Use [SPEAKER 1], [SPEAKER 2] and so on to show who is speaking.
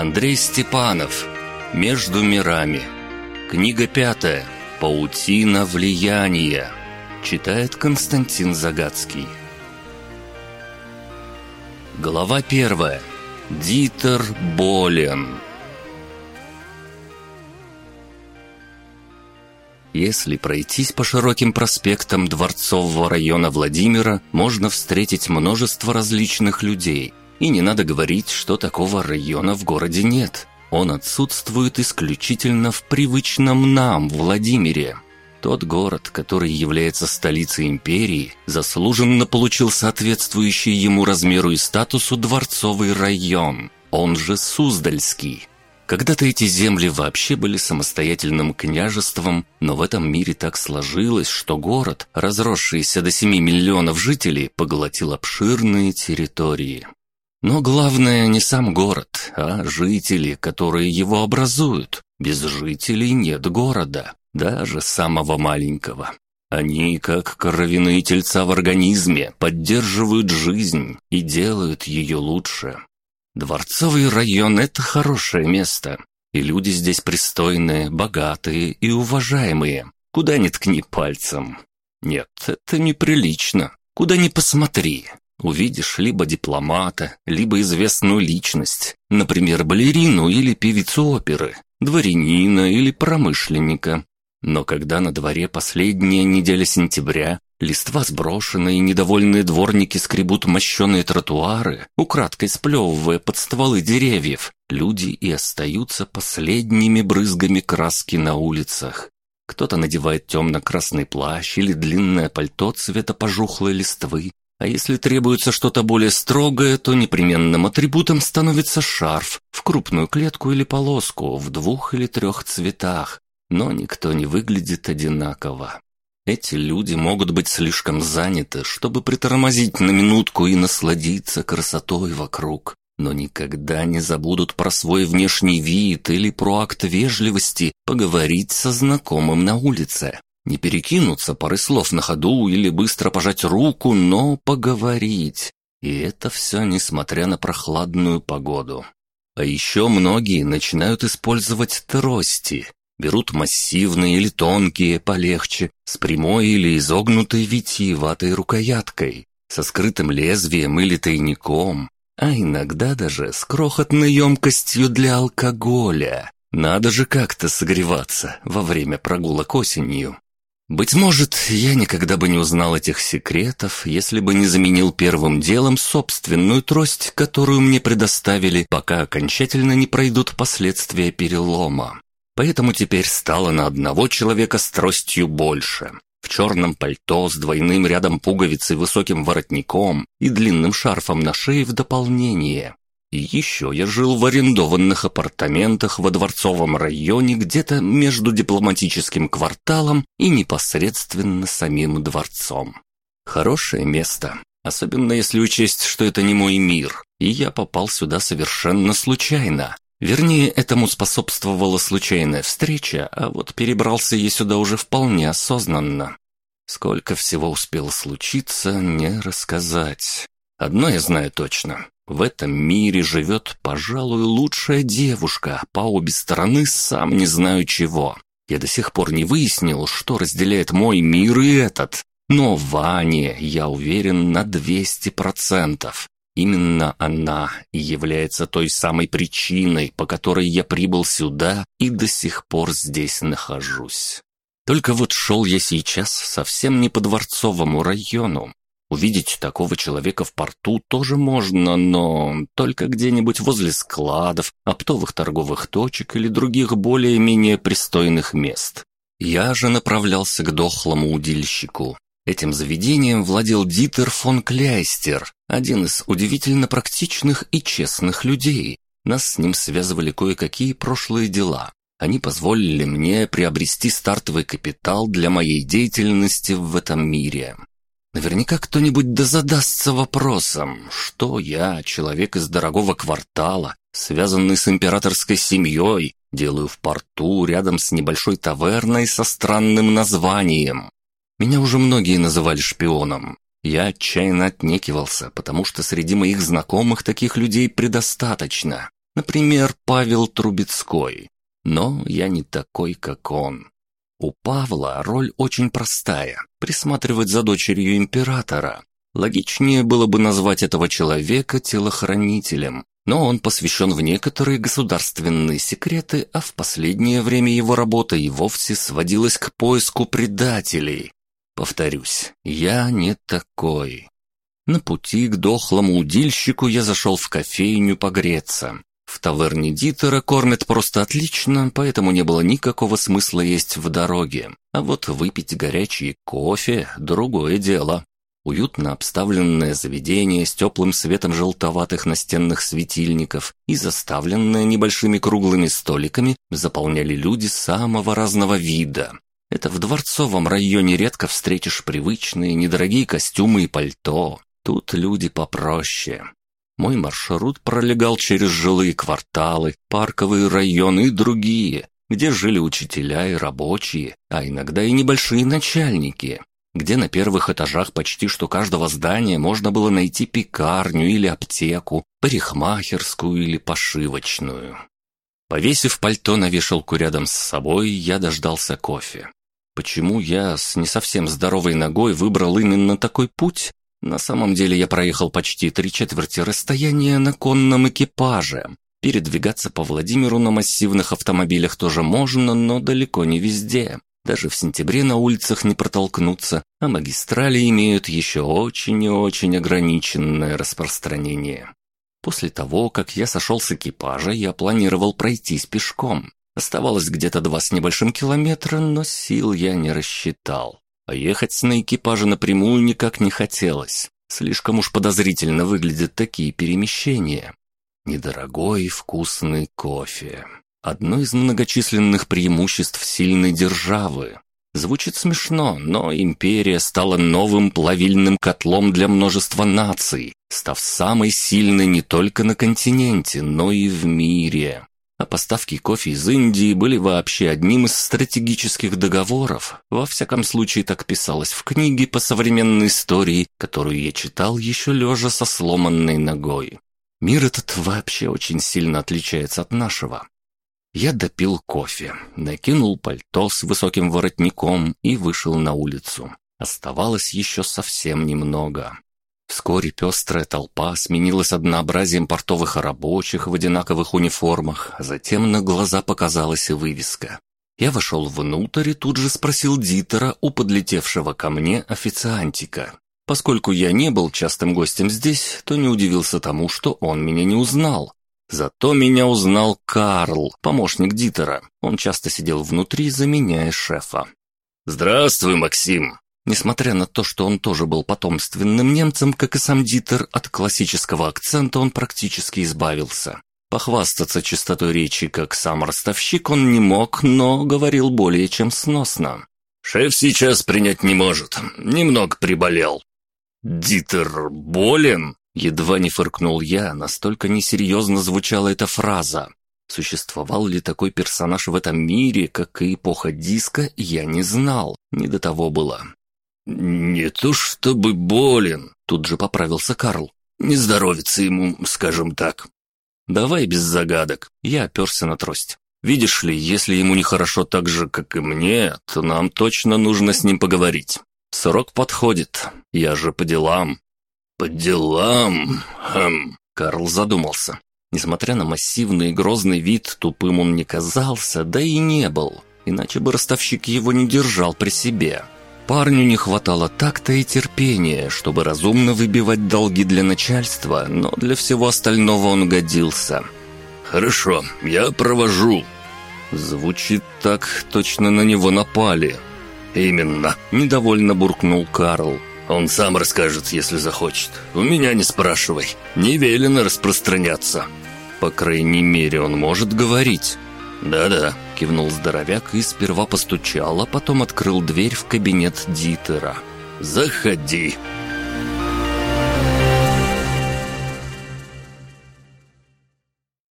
[SPEAKER 1] Андрей Степанов. Между мирами. Книга пятая. Паутина влияния. Читает Константин Загадский. Глава первая. Дитер болен. Если пройтись по широким проспектам Дворцового района Владимира, можно встретить множество различных людей. И не надо говорить, что такого района в городе нет. Он отсутствует исключительно в привычном нам Владимире. Тот город, который является столицей империи, заслуженно получил соответствующий ему размеру и статусу дворцовый район, он же Суздальский. Когда-то эти земли вообще были самостоятельным княжеством, но в этом мире так сложилось, что город, разросшийся до 7 миллионов жителей, поглотил обширные территории. Но главное не сам город, а жители, которые его образуют. Без жителей нет города, даже самого маленького. Они, как кровяные тельца в организме, поддерживают жизнь и делают ее лучше. Дворцовый район — это хорошее место, и люди здесь пристойные, богатые и уважаемые. Куда ни ткни пальцем. Нет, это неприлично. Куда ни посмотри. Увидишь либо дипломата, либо известную личность, например, балерину или певицу оперы, дворянина или промышленника. Но когда на дворе последняя неделя сентября, листва сброшена и недовольные дворники скребут мощеные тротуары, украдкой сплевывая под стволы деревьев, люди и остаются последними брызгами краски на улицах. Кто-то надевает темно-красный плащ или длинное пальто цвета пожухлой листвы, а если требуется что-то более строгое, то непременным атрибутом становится шарф в крупную клетку или полоску в двух или трех цветах, но никто не выглядит одинаково. Эти люди могут быть слишком заняты, чтобы притормозить на минутку и насладиться красотой вокруг, но никогда не забудут про свой внешний вид или про акт вежливости поговорить со знакомым на улице. Не перекинуться пары слов на ходу или быстро пожать руку, но поговорить. И это все несмотря на прохладную погоду. А еще многие начинают использовать трости. Берут массивные или тонкие, полегче, с прямой или изогнутой витиеватой рукояткой, со скрытым лезвием или тайником, а иногда даже с крохотной емкостью для алкоголя. Надо же как-то согреваться во время прогулок осенью. Быть может, я никогда бы не узнал этих секретов, если бы не заменил первым делом собственную трость, которую мне предоставили, пока окончательно не пройдут последствия перелома. Поэтому теперь стало на одного человека с тростью больше. В черном пальто с двойным рядом пуговиц и высоким воротником и длинным шарфом на шее в дополнение. И еще я жил в арендованных апартаментах во Дворцовом районе где-то между дипломатическим кварталом и непосредственно самим дворцом. Хорошее место, особенно если учесть, что это не мой мир, и я попал сюда совершенно случайно. Вернее, этому способствовала случайная встреча, а вот перебрался я сюда уже вполне осознанно. Сколько всего успело случиться, не рассказать. Одно я знаю точно. В этом мире живет, пожалуй, лучшая девушка, по обе стороны сам не знаю чего. Я до сих пор не выяснил, что разделяет мой мир и этот. Но Ване, я уверен, на 200%. Именно она и является той самой причиной, по которой я прибыл сюда и до сих пор здесь нахожусь. Только вот шел я сейчас совсем не по Дворцовому району, Увидеть такого человека в порту тоже можно, но только где-нибудь возле складов, оптовых торговых точек или других более-менее пристойных мест. Я же направлялся к дохлому удильщику. Этим заведением владел Дитер фон Кляйстер, один из удивительно практичных и честных людей. Нас с ним связывали кое-какие прошлые дела. Они позволили мне приобрести стартовый капитал для моей деятельности в этом мире. Наверняка кто-нибудь да задастся вопросом, что я, человек из дорогого квартала, связанный с императорской семьей, делаю в порту рядом с небольшой таверной со странным названием. Меня уже многие называли шпионом. Я отчаянно отнекивался, потому что среди моих знакомых таких людей предостаточно. Например, Павел Трубецкой. Но я не такой, как он. У Павла роль очень простая – присматривать за дочерью императора. Логичнее было бы назвать этого человека телохранителем, но он посвящен в некоторые государственные секреты, а в последнее время его работа и вовсе сводилась к поиску предателей. Повторюсь, я не такой. На пути к дохлому удильщику я зашел в кофейню погреться. В таверне Дитера кормят просто отлично, поэтому не было никакого смысла есть в дороге. А вот выпить горячий кофе – другое дело. Уютно обставленное заведение с теплым светом желтоватых настенных светильников и заставленное небольшими круглыми столиками заполняли люди самого разного вида. Это в дворцовом районе редко встретишь привычные недорогие костюмы и пальто. Тут люди попроще. Мой маршрут пролегал через жилые кварталы, парковые районы и другие, где жили учителя и рабочие, а иногда и небольшие начальники, где на первых этажах почти что каждого здания можно было найти пекарню или аптеку, парикмахерскую или пошивочную. Повесив пальто на вешалку рядом с собой, я дождался кофе. Почему я с не совсем здоровой ногой выбрал именно такой путь? На самом деле я проехал почти три четверти расстояния на конном экипаже. Передвигаться по Владимиру на массивных автомобилях тоже можно, но далеко не везде. Даже в сентябре на улицах не протолкнуться, а магистрали имеют еще очень и очень ограниченное распространение. После того, как я сошел с экипажа, я планировал пройтись пешком. Оставалось где-то два с небольшим километра, но сил я не рассчитал. А ехать на экипаже напрямую никак не хотелось. Слишком уж подозрительно выглядят такие перемещения. Недорогой и вкусный кофе. Одно из многочисленных преимуществ сильной державы. Звучит смешно, но империя стала новым плавильным котлом для множества наций, став самой сильной не только на континенте, но и в мире а поставки кофе из Индии были вообще одним из стратегических договоров. Во всяком случае, так писалось в книге по современной истории, которую я читал еще лежа со сломанной ногой. Мир этот вообще очень сильно отличается от нашего. Я допил кофе, накинул пальто с высоким воротником и вышел на улицу. Оставалось еще совсем немного. Вскоре пестрая толпа сменилась однообразием портовых рабочих в одинаковых униформах, а затем на глаза показалась и вывеска. Я вошел внутрь и тут же спросил Дитера у подлетевшего ко мне официантика. Поскольку я не был частым гостем здесь, то не удивился тому, что он меня не узнал. Зато меня узнал Карл, помощник Дитера. Он часто сидел внутри, заменяя шефа. «Здравствуй, Максим!» Несмотря на то, что он тоже был потомственным немцем, как и сам Дитер, от классического акцента он практически избавился. Похвастаться чистотой речи, как сам ростовщик, он не мог, но говорил более чем сносно. «Шеф сейчас принять не может. Немного приболел». «Дитер болен?» Едва не фыркнул я, настолько несерьезно звучала эта фраза. Существовал ли такой персонаж в этом мире, как и эпоха диска, я не знал. Не до того было. «Не то чтобы болен», — тут же поправился Карл. «Не здоровится ему, скажем так». «Давай без загадок». Я оперся на трость. «Видишь ли, если ему нехорошо так же, как и мне, то нам точно нужно с ним поговорить. Срок подходит. Я же по делам». «По делам?» хм. Карл задумался. Несмотря на массивный и грозный вид, тупым он не казался, да и не был. Иначе бы ростовщик его не держал при себе. Парню не хватало такта и терпения, чтобы разумно выбивать долги для начальства, но для всего остального он годился. «Хорошо, я провожу». Звучит так, точно на него напали. «Именно», — недовольно буркнул Карл. «Он сам расскажет, если захочет. У меня не спрашивай. Не велено распространяться». «По крайней мере, он может говорить». «Да-да», — кивнул здоровяк и сперва постучал, а потом открыл дверь в кабинет Дитера. «Заходи».